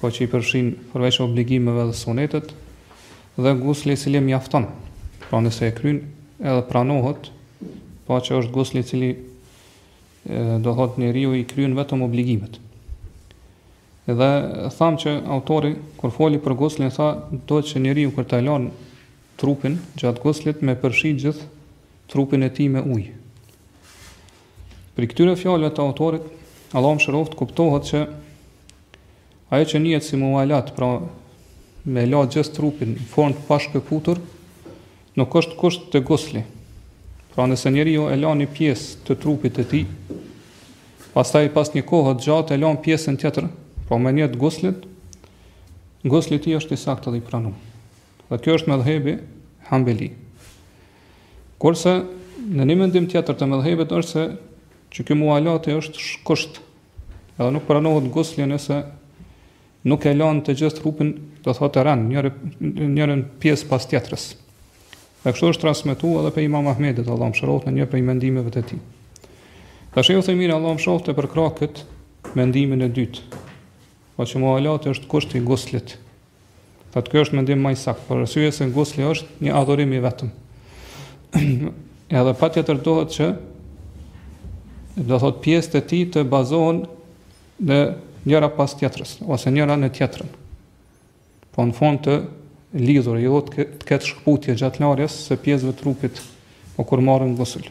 por që i përfshin përveç obligimeve edhe sunetet, dhe gusli i cili mjafton, pra nëse e kryen edhe pranohet, pa që është gusli i cili do thot njeriu i kryen vetëm obligimet. Dhe thamë që autori kur foli për guslin tha do që njeriu kur ta lan trupin gjatë guslit me përfshi gjithë trupin e tij me ujë. Prej këtyre fjalëve të autorit, Allahu e mëshiroftë, kuptohet që ajo që njihet si mualat, pra me la gjithë trupin në formë të pashkëputur, nuk është kusht te gusli. Pra nëse njeriu e lan një pjesë të trupit të tij, pastaj pas një kohe të gjatë e lan pjesën tjetër, pra me nijet guslit, gusli i tij është i saktë dhe i pranum. Dhe kjo është medhhebi hanbeli. Kurse, në një mendim tjetër të medhhebit është se që ky mualati është kusht, edhe nuk pranohet gusli nëse nuk e lan të gjithë trupin, do thotë me rend, njërën, njërën pjesë pas tjetrës. Dhe kështu është transmitu edhe prej imam Ahmedit, Allahu e mëshiroftë në një prej mendimeve të tij. Dhe shejh Uthejmini, Allahu e mëshiroftë e përkrah këtë mendimin e dytë. Po që mualati është kusht i guslit. Thot ky është mendimi ma i saktë, për arsye se gusli është një adhurim i vetëm. Edhe patjetër duhet që do thot pjesët e tij të bazohen në njëra pas tjetrës ose njëra në tjetrën. Po në fund të lidhur i dhot të ketë shkëputje gjatë larjes së pjesëve të trupit po kur marrim gusul.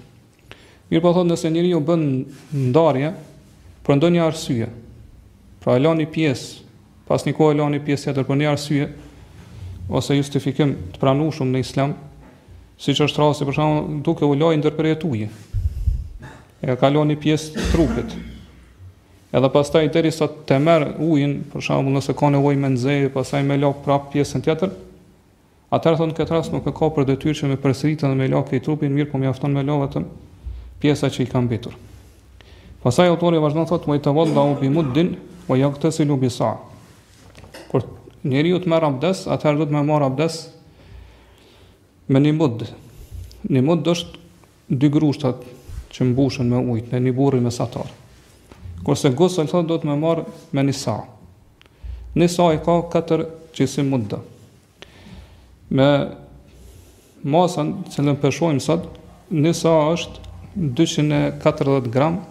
Mirëpo thotë nëse njeriu bën ndarje për ndonjë arsye, pra e lan ni pjesë, pas një kohe e lan ni pjesë tjetër për një arsye, ose justifikim të pranueshëm në islam, siç është rasi për shembull duke u la ndërpritet uji, e ka la ni pjesë trupit, Edhe pastaj derisa ta merr ujin, për shembull nëse ka nevojë me nxe, pastaj me la prapë pjesën tjetër, atëherë thotë në këtë rast nuk e ka për detyrë që me përsëritë dhe me la krejt trupin, mirëpo mjafton me la vetëm pjesa që i ka mbetur. Pastaj autori vazhdon thotë wa yatawaddau bi muddin wa yaghtasilu bi sa'. Kur njeriu të merr abdes, atëherë duhet me marr abdes me një mudd. Një mudd është Dy grushtat që mbushen me ujë te një burri mesatar. Kurse gusël thotë duhet me marr me një sa. Një sa i ka 4 kësi mudda. Me masën që ne peshojmë sot, një sa është 240 gram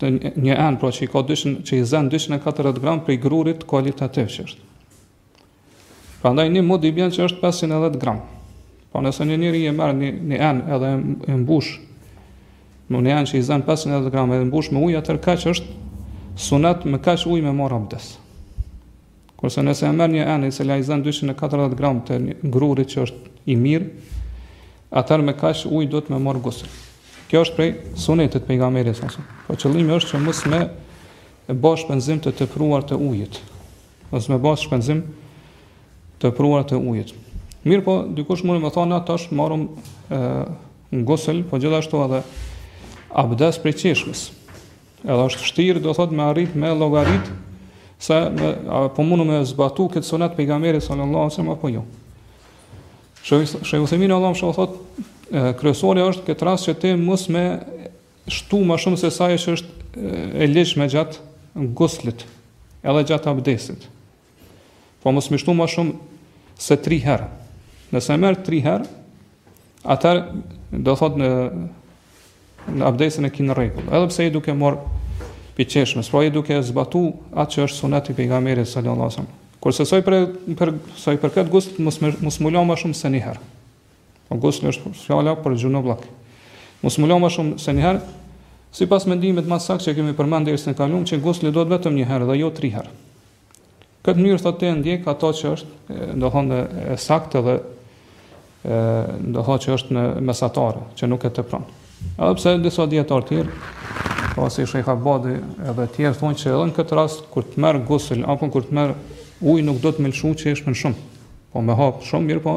të një enë, pra që i ka 200, që i zën 240 gram prej grurit kualitativ që është. Prandaj një mud i bjen që është 510 gram. Po nëse një njeri e merr një, një enë edhe e mbush në një enë që i zën 510 gram edhe mbush me ujë, atër kaq është sunet me kaq ujë me marrë abdes. Kurse nëse e merr një enë e cila i zën 240 gram të grurit që është i mirë, atër me kaq ujë do të me marrë gusël. Kjo është prej sunetit të pejgamberit, s.a.s. Po qëllimi është që mos me bo shpenzim të tepruar të ujit. Mos me bo shpenzim të tepruar të ujit. Mirëpo, dikush mund të më thonë, na tash marrim gusël, po gjithashtu edhe abdes prej çeshmës. Edhe është vështirë, do thot, me arrit me llogarit, se me, a po mundi me zbatu këtë sunet të pejgamberit, sallallahu sallam, apo jo. Shejh Uthejmini, Allahu e mëshiroftë thot, kryesorja është këtë rast që ti mos me Shtu më shumë se sa që është e ligjshme gjatë guslit, edhe gjatë abdesit. Po mos me shtu më shumë se 3 herë. Nëse merr 3 herë, atër do thot në në abdesin e ki në rregull. Edhe pse je duke marr prej çeshmes, po je duke zbatu atë që është sunet i pejgamberit sallallahu alaihi wasallam. Kurse sa i për për sa i përket guslit mos mos me u la më shumë se një herë. Po gusli është fjala për xhunubllëk. Mos me u la ma shumë se një herë. Sipas mendimit më saktë që kemi përmendur dersin e kalum që gusli duhet vetëm një herë dhe jo tri herë. Këtë mënyrë thotë ti ndjek atë që është, do thotë e saktë edhe do thotë që është në mesatare, që nuk e tepron. Edhe pse disa dietar të tjerë, po si Shejh Abadi edhe të tjerë thonë që edhe në këtë rast kur të merr gusl apo kur të merr ujë nuk duhet me lshu çeshmen shumë. Po me hap shumë mirëpo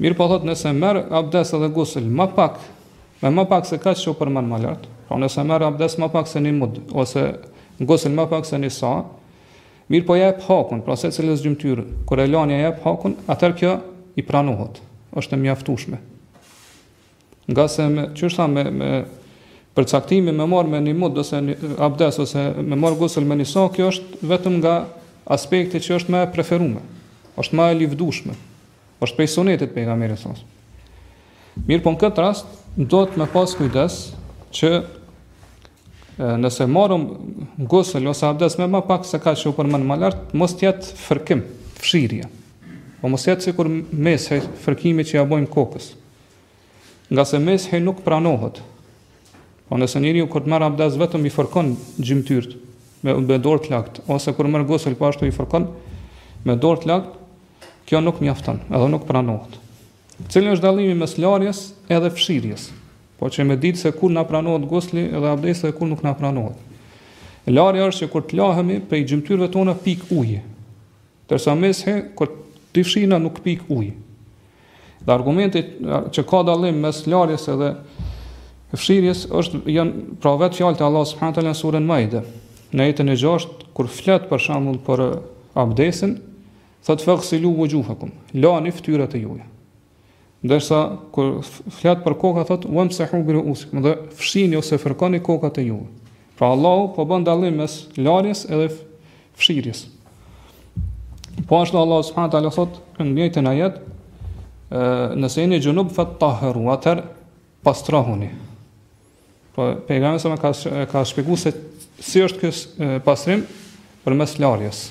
Mirëpo thotë nëse merr abdes edhe gusl më pak me më pak se kaq që u përmend më lart, pra nëse merr abdes më pak se një mud ose gusl më pak se një sa, mirëpo ja jep hakun, pra secilës gjymtyrë kur e lan ja jep hakun, atëherë kjo i pranohet, është e mjaftueshme. Ngase me çështa me me përcaktimi me marr me një mud ose një abdes ose me marr gusël me një sa, kjo është vetëm nga aspekti që është më e preferuar. Është më e lëvdueshme. Është prej sunetit të pejgamberit sa. Mirëpo në këtë rast duhet me pas kujdes që nëse marrim gusël ose abdes me më pak se kaq që u përmend më lart, mos të jetë fërkim, fshirje. Po mos jetë sikur mes'hi, fërkimi që ja bëjmë kokës. Ngase mes'hi nuk pranohet. Po nëse njeriu kur të merr abdes vetëm i fërkon gjymtyrt me me dorë të lagt ose kur merr gusl po ashtu i fërkon me dorë të lagt, kjo nuk mjafton, edhe nuk pranohet. Cili është dallimi mes larjes edhe fshirjes? Po që me ditë se kur na pranohet gusli dhe abdesi dhe kur nuk na pranohet. Larja është që kur të lahena prej gjymtyrëve tona pik ujë. Ndërsa mes'hi kur të fshina nuk pik ujë. Dhe argumenti që ka dallim mes larjes edhe fshirjes është janë pra vetë fjalët e Allahut subhanahu teala në surën Maide. Në ajetin e 6 kur flet për shembull për abdesin, thot faghsilu wujuhakum, lani fytyrat e juaja. Ndërsa kur flet për kokat thot wamsahu bi ru'usikum, dhe fshini ose fërkoni kokat e juaja. Pra Allahu po bën dallim mes larjes edhe fshirjes. Po ashtu Allahu subhanahu taala thot në njëjtin ajet, nëse jeni xhunub fattahharu atëherë pastrohuni. Po pejgamberi e ka ka shpjegu se si është ky pastrim përmes larjes.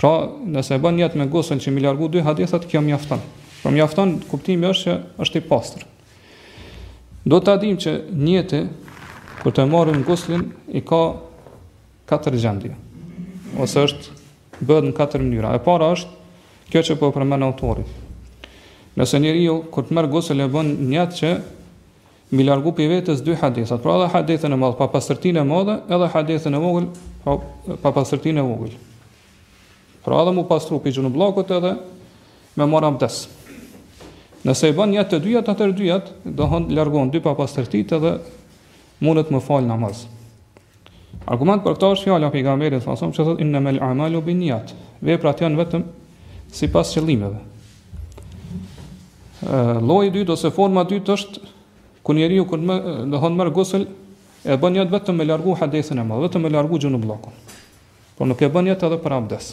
Pra, nëse e bën nijet me gusël që mi largu dy hadethet, kjo mjafton. Pra, mjafton, kuptimi është që është i pastër. Duhet ta dimë që nijeti, kur të marrim guslin, i ka katër gjendje. Ose është bëhet në katër mënyra. E para është, kjo që po përmen autori. Nëse njeriu, kur të merr gusël, e bën nijet që Mi largu pi vetes dy hadethet, pra edhe hadethin e madh papastërtinë e madhe, edhe hadethin e vogël pa papastërtinë e vogël. Pra edhe mu pastru pi xhunubllëkut edhe me marr abdes. Nëse i bën nijet të dyjat, atëherë të dyjat domethënë largohen dy papastërtitë edhe mundet me fal namaz. Argument për këtë është fjala e pejgamberit sa sa që thotë inna mel amalu bin niyat. Veprat janë vetëm sipas qëllimeve. Lloji i dytë ose forma e dytë është kur njeriu kur më domethënë merr gusl e bën nijet vetëm me largu hadethin e madh, vetëm me largu xhunubllëkun. Por nuk e bën nijet edhe për abdes.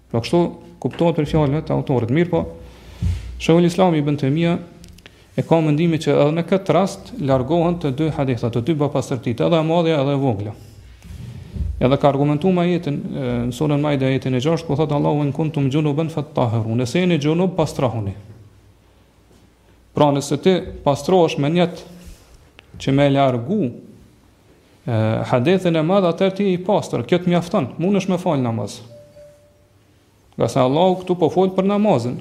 Pra kështu kuptohet prej fjalëve të autorit. Mirpo Shejhul Islami ibn Tejmija e ka mendimin që edhe në këtë rast largohen të dy hadethet, të dy papastërtitë, edhe e madhja edhe e vogla. Edhe ka argumentu me ajetin në surën Maide ajetin e gjashtë ku thotë Allahu in kuntum junuban fattahharu. Nëse jeni xhunub pastrohuni. Pra nëse ti pastrohesh me nijet që me largu e, hadethin e madh, atëherë ti je i pastër, kjo të mjafton, mundesh me falë namaz. Ngase Allah këtu po fol për namazin.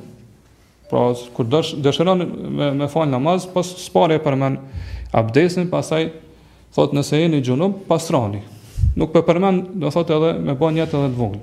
Pra, kur dësh, dëshiron me, me falë namaz, po së pari e përmen abdesin, pastaj thot nëse jeni xhunub, pastrohuni. Nuk po e përmen, do thot edhe me ba nijet edhe të voglën.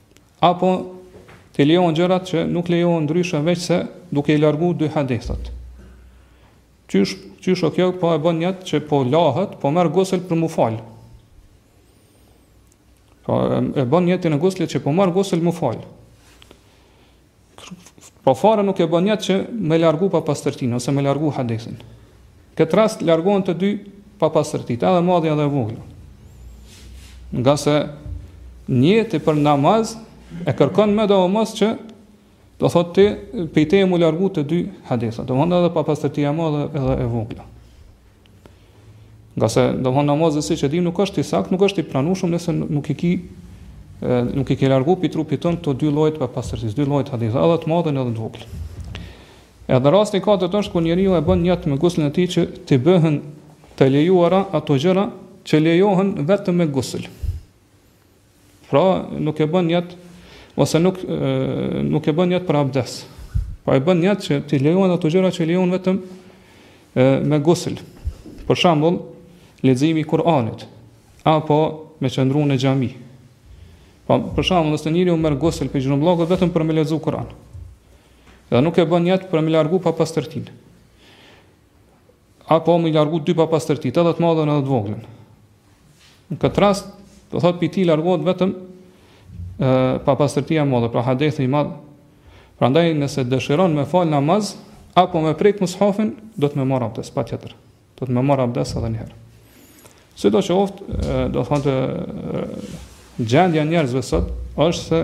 Apo t'i lejohen gjërat që nuk lejohen ndryshe veçse duke i largu dy hadethet. Qysh, qysh o kjo, po e bën nijet që po lahet, po merr gusël për m'u falë. Po e bën nijet në guslin që po merr gusël m'u falë. Po fare nuk e bën nijet që me largu papastërtinë, ose me largu hadethin. Në këtë rast largohen të dy papastërtitë, edhe e madhja edhe e vogla. Ngase nijeti për namaz e kërkon medoemos që do të thotë prej teje m'u largu të dy hadethet. Domethënë edhe papastërtia e madhe edhe e vogla. Ngase domethënë namazi siç e dimë nuk është i saktë, nuk është i pranueshëm nëse nuk i ki nuk i ke largu pi trupit tënd të dy llojet e papastërtisë, dy llojet e hadethit, edhe të madhen edhe të voglën. Edhe rasti i katërt është kur njeriu e bën nijet me guslin e tij që t'i bëhen të lejuara ato gjëra që lejohen vetëm me gusël. Pra, nuk e bën nijet ose nuk nuk e bën nijet për abdes. Po e bën nijet që t'i lejohen ato gjëra që lejohen vetëm me gusël. Për shembull, leximi i Kur'anit apo me qëndru në xhami. Pa, po, për shembull, nëse njeriu merr gusël prej xhunubllëkut vetëm për me lexu Kur'an. Dhe nuk e bën nijet për me largu papastërtinë. Apo m'i largu dy papastërtitë, edhe të madhen edhe të voglën. Në këtë rast, do thot prej tij largohet vetëm papastërtia e madhe, pra hadethi i madh, prandaj nëse dëshiron me falë namaz, apo me prek mushafin, duhet me marrë abdes, patjetër. Duhet me marrë abdes edhe njëherë. Sidoqoftë, do thot, gjendja njerëzve sot, është se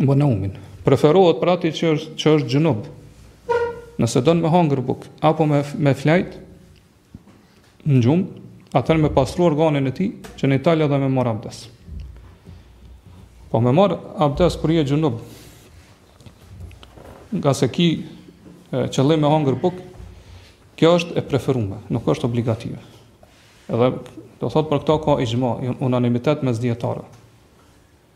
Më nëumin. Preferohet për ati që është, që është xhunub. Nëse don me hangër buk, apo me, me flajt, në gjumë, atëherë me pastru organin e tij gjenital edhe me marrë abdes. Po me marrë abdes kur je xhunub, ngase ki qëllim me hangër buk, kjo është e preferume, nuk është obligative. Edhe, do thot për këto ka ixhma, unanimitet mes dijetarëve.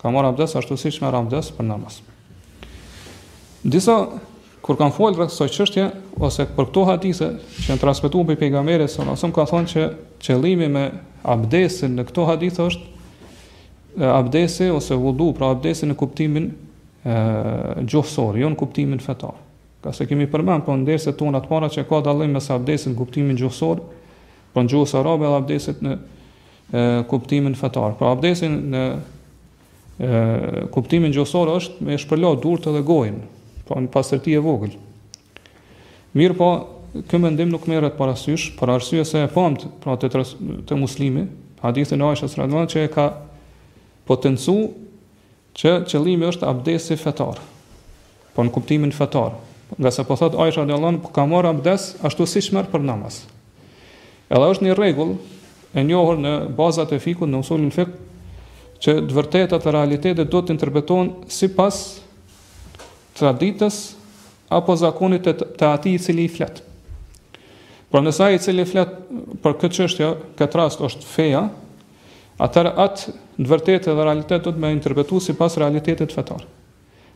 Ka marrë abdes ashtu siç merr abdes për namaz. Disa kur kanë folë rreth kësaj çështjeje ose për këto hadithe që janë transmetuar prej pejgamberit sallallahu alajhi wasallam kanë thonë që qëllimi me abdesin në këto hadithe është abdesi ose vudu, pra abdesi në kuptimin gjuhësor, jo në kuptimin fetar. Ngase e kemi përmend po në derset tona të para që ka dallim mes abdesit në kuptimin gjuhësor, po në gjuhën arabe dhe abdesit në kuptimin fetar. Pra abdesi në kuptimin gjuhësor është me shpërlau durt edhe gojën, pra një pastërti e vogël. Mirëpo, ky mendim nuk merret parasysh, për arsye se e pamë, pra te, te, te Muslimi, hadithin e Aishës radhiyallahu që e ka potencu Që qëllimi është abdesi fetar, po në kuptimin fetar, ngase po thotë Aisha radijallahu anha, ka marrë abdes ashtu siç merr për namaz. Edhe është një rregull e njohur në bazat e fikut në usulin fik që të vërtetat dhe realitetet duhet të interpretohen sipas traditës apo zakonit të, të atij i cili i flet. Por nëse ai i cili flet për këtë çështje, në këtë rast është feja, atëherë atë të vërtetë dhe realitet duhet me interpretu sipas realitetit fetar.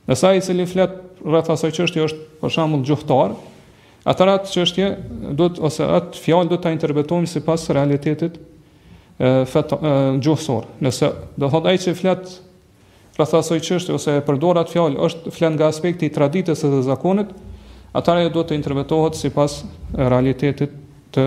Nëse ai i cili flet rreth asaj çështje është për shembull gjuhëtar, atëherë atë çështje duhet ose atë fjalë duhet ta interpretojmë sipas realitetit fetar gjuhësor. Nëse do thotë ai që flet rreth asaj çështje ose e përdor atë fjalë është flet nga aspekti i traditës dhe zakonit, atëherë ajo duhet të interpretohet sipas realitetit të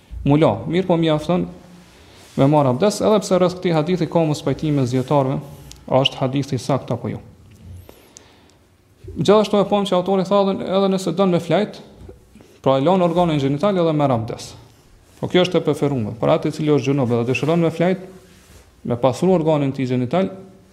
M'u la, mirëpo mjafton me marr abdes, edhe pse rreth këtij hadithi ka mospajtime mes dietarëve, a është hadithi i saktë apo jo. Gjithashtu e pam që autori tha edhe, edhe nëse don me flajt, pra e lan organin gjenital edhe merr abdes. Po kjo është e preferuar. Për atë i cili është xhunub dhe dëshiron me flajt, me pastru organin e tij gjenital,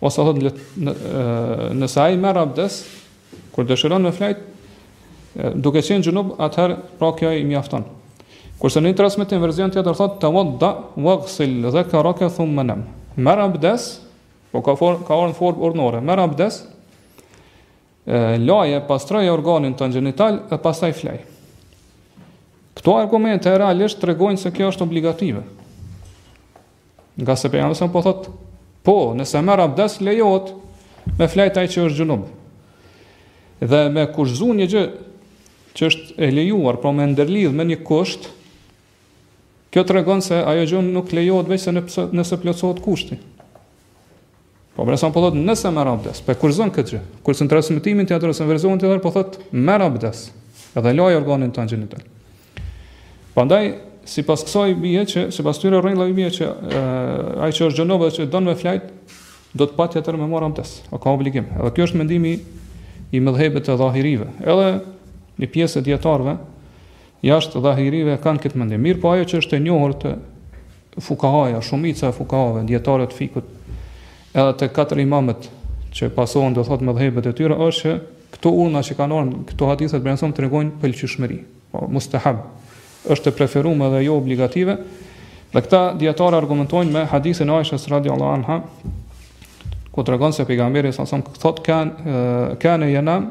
Ose thot nëse ai merr abdes kur dëshiron me flajt, duke qenë xhunub, atëherë pra kjo i mjafton. Kurse në një transmetim, version tjetër thot tawadda waghsil dhakaraka thumma nam. Merr abdes, po ka for, ka ardh n'formë urdhnore. Merr abdes, laje, pastroje organin tënd gjenital dhe pastaj flej. Këto argumente realisht tregojnë se kjo është obligative. Ngase pejgamberi a.s. po thot, po, nëse merr abdes lejohet me flajt ai që është xhunub. Dhe me kushtëzu një gjë që është e lejuar, pra me ndërlidh me një kusht, kjo tregon se ajo gjë nuk lejohet veçse nëse plotësohet kushti. Pejgamberi a.s. po thotë nëse merr abdes, po e kushtëzon këtë gjë. Kurse n' transmetimin tjetër ose versionin tjetër po thotë merr abdes. Edhe laj organin tënd gjenital. Prandaj sipas kësaj bie që sipas këtyre rregullave bie që ai që është xhunub dhe që don me flajt duhet patjetër me marr abdes. E ka obligim. Edhe ky është mendimi i medhhebit të dhahirive. Edhe një pjesë e dietarëve Jashtë dhahirive kanë këtë mendim. Mirëpo ajo që është e njohur te fukahaja, shumica e fukahave, dijetarët e fikut, edhe të katër imamët që pasohen do të thot medhhebet e tyre, është që këto urdhra që kanë ardh n', këto hadithet pejgamberit a.s. tregojnë pëllqyshmëri, po, mustahab, është e preferume dhe jo obligative, dhe këta dijetarë argumentojnë me hadithin e Aishës radijallahu anha, ku tregon se pejgamberi a.s. thot kane kane jenam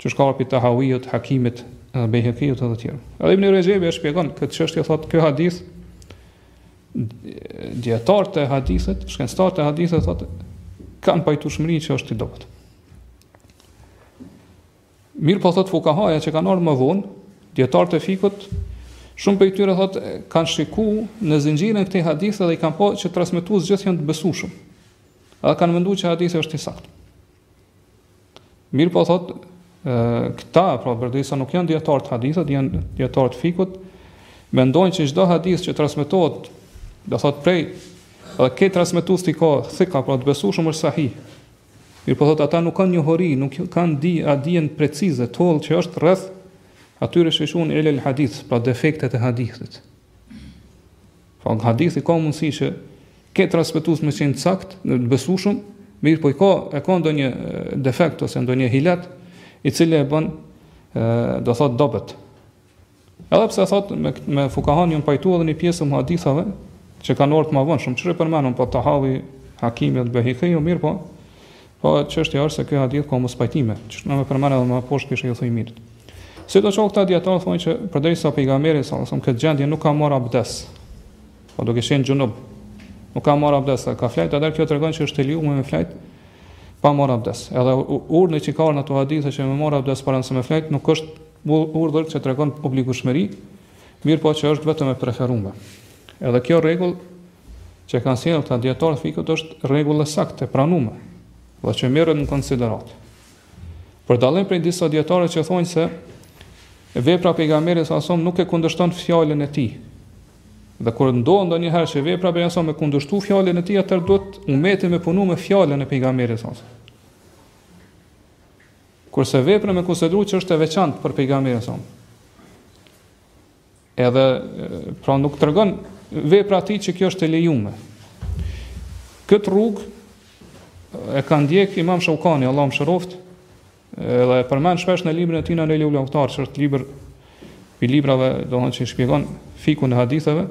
që është kap prej Tahawiut, Hakimit, edhe Bejhekiut edhe të tjerë. Edhe Ibn Rexhebi e shpjegon këtë çështje thotë ky hadith dijetarët e hadithit, shkencëtarët e hadithit thotë kanë pajtueshmëri që është i dobët. Mirëpo thotë fukahatë që kanë ardhur më vonë, dijetarët e fikhut, shumë prej tyre thotë kanë shikuar në zinxhirin e këtij hadithi dhe i kanë pa që transmetuesit gjithë janë të besueshëm. Edhe kanë menduar që hadithi është i saktë. Mirëpo thot, këta, pra përderisa nuk janë dijetarët e hadithit, janë dijetarët e fikhut, mendojnë që çdo hadith që transmetohet, dhe thot prej, dhe krejt transmetuesit i ka thika, pra të besueshëm është sahih. Mirëpo thot, ata nuk kanë njohuri, nuk kanë di, a dijen precize, t'hollë që është rreth, atyre ç'i quajnë ilel hadith, pra defektet e hadithit. Pra një hadith ka mundësi që krejt transmetuesit me qenë t'saktë, të besueshëm, mirëpo i ka, e ka ndonjë defekt ose ndonjë ilet, i cili e bën, do thot, t'dobët. Edhe pse thot, me, me fukahatë janë pajtu edhe një pjesë muhadithëve, që kanë ardh ma vonë, siç i përmendëm, po Tahawi, Hakimi, dhe Bejhekiu, mirëpo, Po çështja është se ky hadith ka mospajtime, që kemi me përmend edhe më poshtë këtu. E mirë. Sidoqoftë këta dijetarë thonë që përderisa pejgamberi sallallahu alajhi wasallam këtë gjendje nuk ka marr abdes. Po duke qenë xhunub, nuk ka marr abdes, ka fjet, atëherë kjo tregon që është e lejuar me fjet pa marr abdes. Edhe urdhni që ka në ato hadithe që me marr abdes para se me fjet nuk është urdhër që tregon obligueshmëri, mirëpo që është vetëm e preferuar. Edhe kjo rregull që e kanë sjellë këta dijetarë të fikhut është rregull e saktë e pranuar dhe që merret në konsideratë. Për dallim prej disa dijetarëve që thonë se vepra e pejgamberit sa som nuk e kundërshton fjalën e tij. Dhe kur ndodh ndonjëherë që vepra e pejgamberit sa me kundërshtu fjalën e tij, atëherë duhet umeti me punu me fjalën e pejgamberit sa som. Kurse vepra me konsideru që është e veçantë për pejgamberin sa som. Edhe pra nuk tregon vepra e tij që kjo është e lejuar. Këtë rrugë e ka ndjek Imam Sheukani, Allahu e mëshiroft, edhe e përmend shpesh në librin e tij Nejlul Eutar, që është libër i librave, domethënë që shpjegon fikhun e haditheve.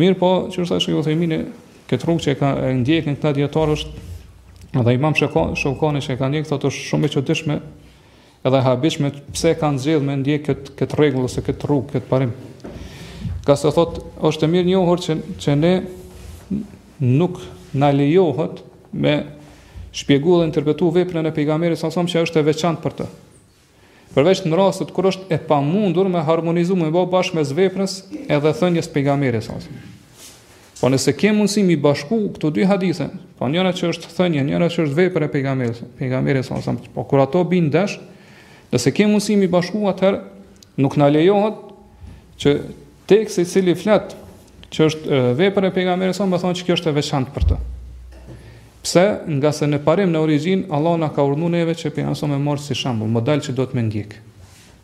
Mirëpo, që është ashtu i mine, këtë rrugë që e ka ndjekin këta dijetarë është edhe Imam Sheukani që e ka ndjek, thotë është shumë e çuditshme Edhe e habitshme pse e kanë zgjedhë me ndjek kët kët rregull ose kët rrugë, kët parim. Ngase thot, është e mirënjohur që që ne nuk na lejohet me shpjegu dhe interpretu veprën e pejgamberit sa som që është e veçantë për të. Përveç në rastet kur është e pamundur me harmonizu me bë bashkë mes veprës edhe thënies së pejgamberit sa som. Po nëse ke mundësi mi bashku këto dy hadithe, po njëra që është thënje, njëra që është vepër e pejgamberit, pejgamberi sallallahu alajhi wasallam, po kur ato bin ndesh, nëse ke mundësi mi bashku atëherë nuk na lejohet që teksti i cili flet që është vepër e pejgamberit sallallahu alajhi wasallam me thonë që kjo është e veçantë për të. Pse? Ngase në parim në origjinë Allah na ka urdhnu neve që pejgamberin sallallahu alajhi wasallam me marr si shembull, model që duhet me ndjek.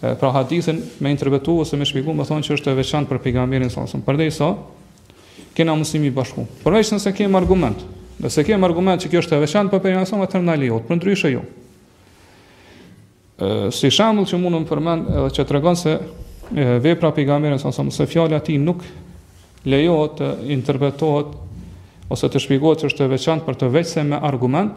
Pra hadithin me interpretu ose me shpjegu me thonë që është e veçantë për pejgamberin sallallahu alajhi wasallam. Përderisa kena mundësi mi bashku. Përveç nëse kem argument. Nëse kem argument që kjo është e veçantë për pejgamberin sallallahu alajhi wasallam, atëherë na lejohet, përndryshe jo. Ë si shembull që mundum me përmend edhe që tregon se vepra e pejgamberit sallallahu alajhi wasallam ose fjala e tij nuk lejohet të interpretohet ose të shpjegohet se është e veçantë për të veçse me argument,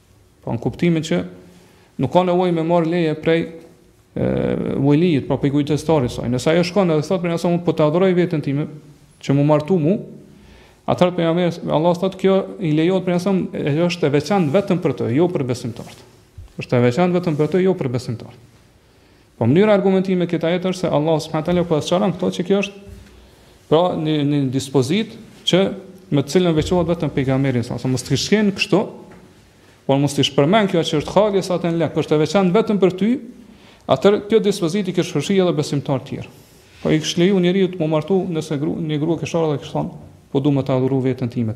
Po në kuptimin që nuk ka nevojë me marr leje prej uelijit, pra prej kujdestarit saj. Nëse ajo shkon edhe thot pejgamberit sallallahu alajhi wasallam po ta dhuroj veten time që më martu mu, atëherë pejgamberi, Allah thot kjo i lejohet pejgamberit sallallahu alajhi wasallam e është e veçantë vetëm për të, jo për besimtarët. Është e veçantë vetëm për të, jo për besimtarët. Po mënyra e argumentimit me këtë ajet është se Allah subhanahu taala po e sqaron këtu që kjo është pra një një dispozit që me të cilën veçohet vetëm pejgamberi sallallahu alajhi wasallam, mos t'ish kën kështu, por mos t'ish përmend kjo që është halisaten leke, është e veçan vetëm për ty, atëherë kjo dispozit i kish përfshi edhe besimtarët tjerë. Po i kish leju njeriut me martu nëse gru, një grua kish ardh dhe kish thonë, po du me ta dhuru veten time.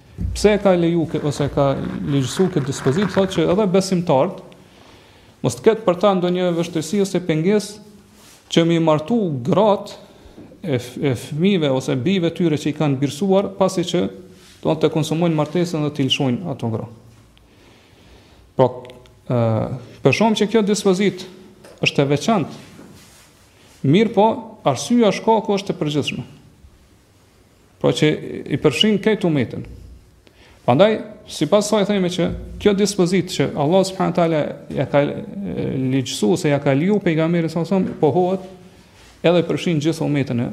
Pse e ka leju ose e ka ligjësu këtë dispozitë, thotë që edhe besimtarët mos të ketë për ta ndonjë vështirësi ose pengesë që mi martu gratë e, e fëmijëve ose bijve tyre që i kanë birësuar, pasi që do të konsumojnë martesën dhe të lëshojnë ato gra. Pra, po shohim që kjo dispozit është e veçant, mirëpo arsya, shkaku është e përgjithshme. Pra që i përfshin krejt umetin. Prandaj, sipas kësaj themi që kjo dispozitë që Allah subhanahu teala ja ka ligjësu ose ja ka leju pejgamberit sallallahu alajhi wasallam pohohet edhe përfshin gjithë umetin e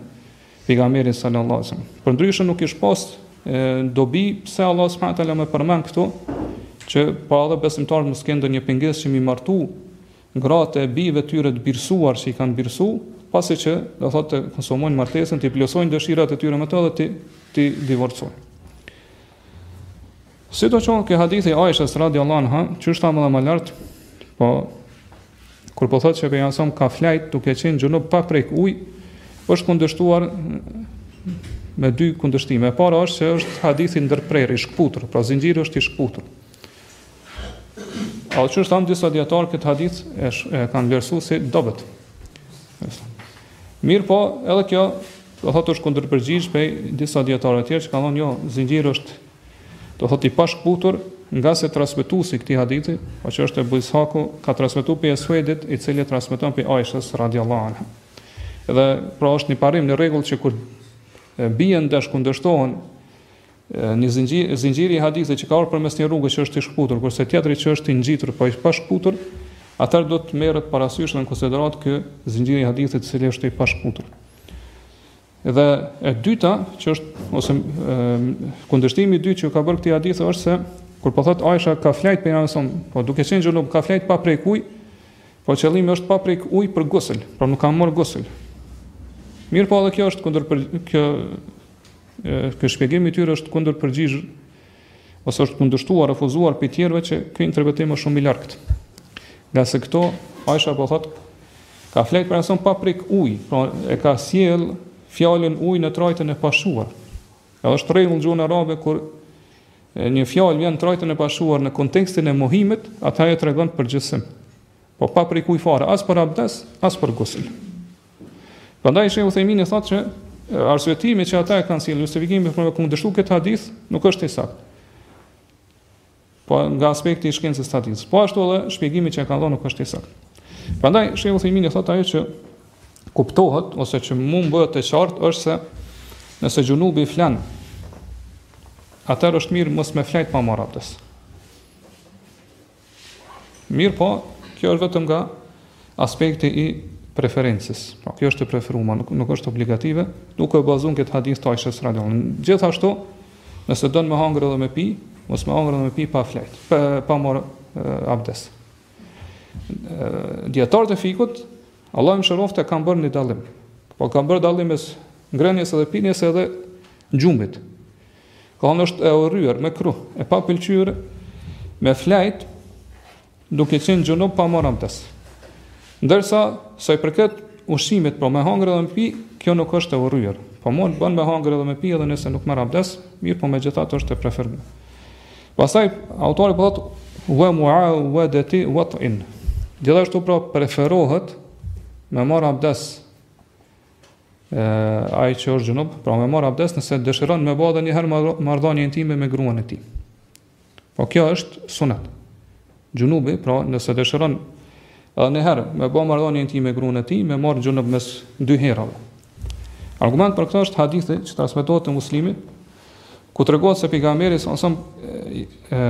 pejgamberit sallallahu alajhi wasallam. Përndryshe nuk kish pas dobi pse Allah subhanahu teala më përmend këtu që pa edhe besimtarët mos kenë ndonjë pengesë që mi martu gratë e bijve të tyre të birësuar që i kanë birësu, pasi që do thotë të konsumojnë martesën, të plotësojnë dëshirat e tyre me të dhe t'i, t'i divorcojnë. Sido qoftë ky hadithi i Aishes radhiyallahu anha, që e cituam më lart, po kur po thotë se pejgamberi sallallahu alajhi wasallam ka flejt duke qenë xhunub pa prek ujë, është kundërshtuar me dy kundërshtime. E para është se është hadith i ndërprerë i shkputur, pra zinxhiri është i shkputur. Edhe që është ta disa dietar këtë hadith e, e kanë vlerësuar si dobët. Mir po, edhe kjo do thotë është kundërpërgjigj prej disa dietarëve të tjerë që kanë thonë jo, zinxhiri është do thotë i pashkputur nga se transmetuesi i këtij hadithi, po që është Abu Ishaku, ka transmetuar prej Esvedit, i cili transmeton prej Aishës radhiyallahu anha. Dhe pra është një parim një rregull që kur bien ndesh kundërshtohen Një zinxhir, zinxhiri i hadithit që ka ardhur përmes një rruge që është i shkputur, kurse tjetri që është i ngjitur po i pashkputur, atëherë do të merret parasysh në konsiderat ky zinxhiri i hadithit i cili është i pashkputur. Dhe e dyta, që është ose kundërshtimi i dytë që i kanë bërë këtë hadith është se kur po thot Aisha ka flajt Pejgamberi alejhi selam, po duke qenë xhunub ka flajt pa prek ujë, po qëllimi është pa prek ujë për gusl, pra nuk ka marr gusl. Mirë po edhe kjo është kundërpërgjigj Ky shpjegim i tyre është kundërpërgjigj ose është kundërshtuar, refuzuar prej tjerëve që ky interpretim është shumë i largët. Nga se këto, Aisha po thot, ka flajt Pejgamberi alejhi selam pa prek uj, pra e ka sjell fjalën uj në trajtën e pashquar. Edhe është rregull në gjuhën arabe, kur një fjalë vjen trajtën e pashquar në kontekstin e mohimit, atëherë tregon përgjithësim. Po pa prek uj fare, as për abdes, as për gusël. Prandaj Sheh Uthejmini thotë që arsyetimi që ata e kanë sjell justifikimin për me kundërshtu këtë hadith nuk është i saktë. Po nga aspekti i shkencës së hadithit. Po ashtu edhe shpjegimi që e kanë dhënë nuk është i saktë. Prandaj Sheh Uthejmini thotë ajo që kuptohet ose që mund bëhet të qartë është se nëse xhunubi flan atëherë është mirë mos me flajt pa marrë abdes. Mirëpo, kjo është vetëm nga aspekti i preferencës. Pra, kjo është e preferuar, nuk, nuk është obligative, duke u bazuar këtë hadith të Aishës radhiyallahu anha. Gjithashtu, nëse don me hangër edhe me pi, mos me hangër edhe me pi pa flajt, pa, pa marr abdes. Dietarët e fikhut, Allahu i mëshiroftë, kanë bërë një dallim. Po kanë bërë dallim mes ngrënies edhe pinjes edhe gjumit. Kanë thënë është e urryer mekruh, e papëlqyer me flajt, duke qenë xhunub pa marrë abdes. Ndërsa, sa i përket ushqimit, pra me hangër dhe me pi, kjo nuk është e urryer. Po mund bën me hangër dhe me pi edhe nëse nuk merr abdes, mirë po megjithatë është e preferuar. Pastaj autori po thotë wa muawadati wat'in. Gjithashtu pra preferohet me marr abdes ai që është xhunub, pra me marrë abdes nëse dëshiron me ba dhe njëherë marrëdhanie intime me gruan e tij. Po kjo është sunet. Xhunubi, pra nëse dëshiron edhe njëherë me ba marrëdhanie intime me gruan e tij, me marrë xhunub mes dy herave. Argument për këtë është hadithi që transmitohet te Muslimi, ku tregohet se pejgamberi alejhi selam e, e,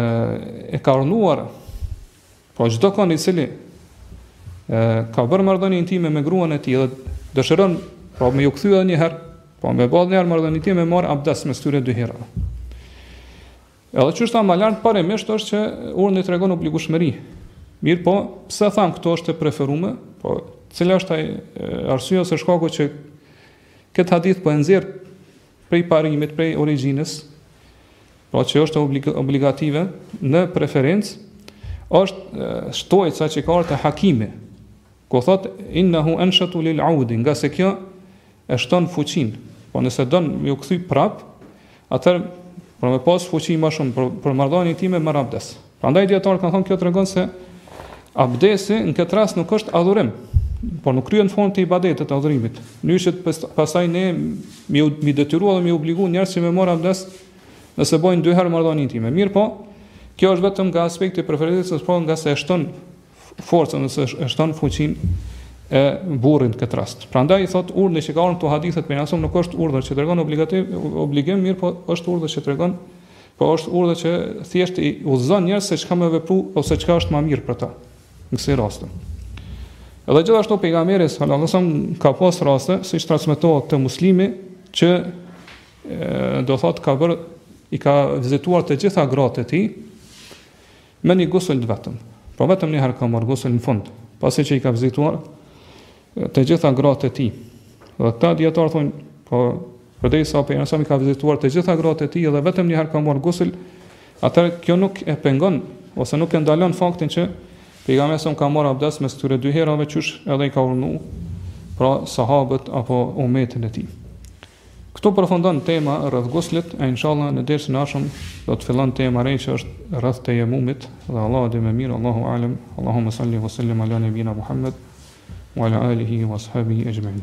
e ka urdhnuar Po çdokënd i cili ka bërë marrëdhënie intime me gruan e tij dhe dëshiron pra me ju kthy edhe një herë, po me ba edhe një herë marrëdhënie intime me marr abdes mes këtyre dy herëve. Edhe siç e thamë më lart parimisht është që urdhni tregon obligueshmëri. Mirëpo, pse thamë këtu është e preferuar? Po, cila është ajo arsye ose shkaku që këtë hadith po e nxjerr prej parimit, prej origjinës, pra që është obligative në preferencë, është shtojca që ka ardhë te Hakimi, ku thotë innahu enshatu lil audi, ngase kjo e shton fuqinë, po nëse don me ju kthy prap, atëherë për me pas fuqi ma shumë, për, për marrëdhanie intime merr abdes. Prandaj dijetarët kanë thënë kjo tregon se abdesi në këtë rast nuk është adhurim, pra nuk kryhet në formë të ibadetit të adhurimit. Në mënyrë që pastaj ne m'i m'i detyru dhe m'i obligu njerëzit që me marr abdes nëse bëjnë dy herë marrëdhënie intime. Mirëpo, kjo është vetëm nga aspekti i preferencës, pra ngase e shton forcën ose e shton fuqinë e burrit në këtë rast. Prandaj thotë urdhri që ka ardhur në këto hadithe të pejgamberit nuk është urdhër që tregon obligativ obligim, mirëpo është urdhër që tregon Po është urdhër që thjesht i udhëzon njerëzit se çka me vepru ose çka është ma mirë për ta. Në kësi raste. Edhe gjithashtu pejgamberi sallallahu alajhi wasallam ka pas raste siç transmetohet te Muslimi që e, do thotë ka bërë i ka vizituar të gjitha gratë e tij me një gusul të vetëm. Po vetëm një herë ka marrë gusul në fund, pasi që i ka vizituar të gjitha gratë e tij. Dhe këta dijetarë thonë, po përderisa pejgamberi alejhi selam i ka vizituar të gjitha gratë e tij dhe vetëm një herë ka marrë gusul, atëherë kjo nuk e pengon ose nuk e ndalon faktin që pejgamberi alejhi selam ka marrë abdes mes këtyre dy herave qysh edhe i ka urdhnu pra sahabët apo umetin e tij. Këtu përfundon tema rreth guslit, e inshallah në dersin e ardhshëm do të fillojë tema re që është rreth tejemumit dhe Allahu e di më mirë, Allahu alem, Allahumma salli wa sallim ala nabina Muhammed wa ala alihi wa ashabihi ejma'in.